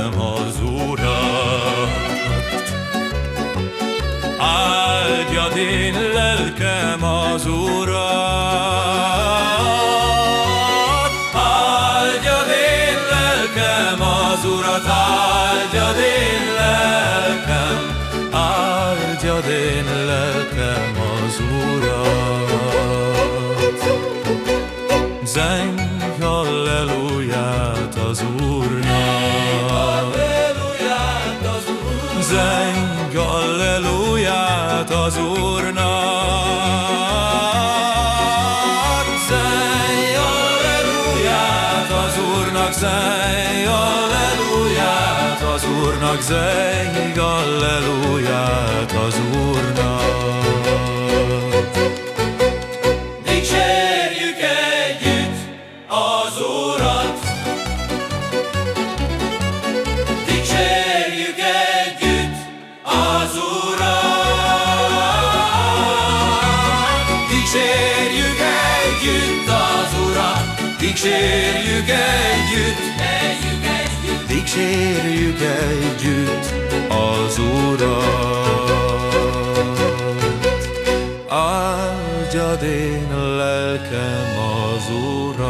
Dicsérem az Urat. Áldjad én lelkem az Urat. Áldjad én lelkem az Urat. Zeng halleluját az Úrnak. zeng, alleluját az Úrnak, zeng, alleluját az Úrnak. Dicsérjük együtt, dicsérjük együtt, az Urat. Áldjad én lelkem az Urat,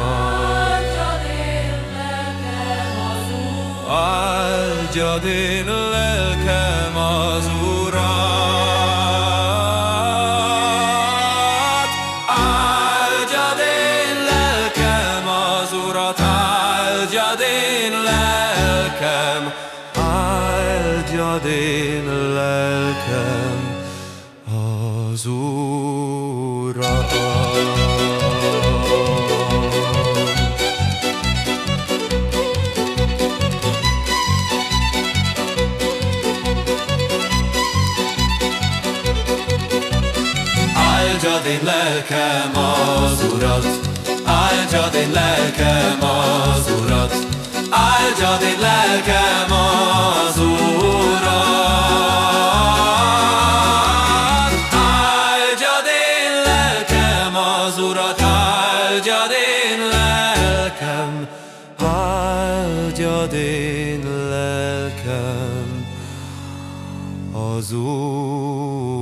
áldjad én lelkem az Urat. Lelkem, áldjad én lelkem az Urat. Áldjad én lelkem az Urat, áldjad én lelkem az Urat, áldjad én lelkem az Urat. Áldjad én lelkem az Urat, áldjad én lelkem, áldjad én lelkem az Urat.